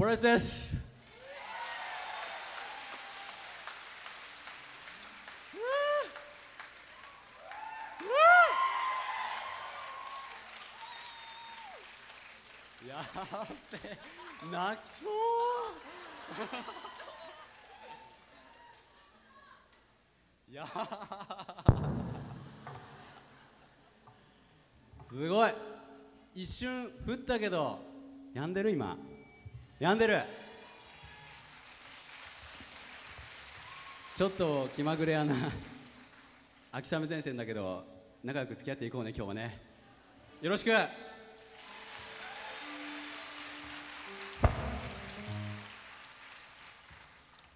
ポライスですやっべ泣きそういやすごい。一瞬降ったけどやんでる今病んでる。ちょっと気まぐれやな。秋雨前線だけど仲良く付き合っていこうね今日はね。よろしく。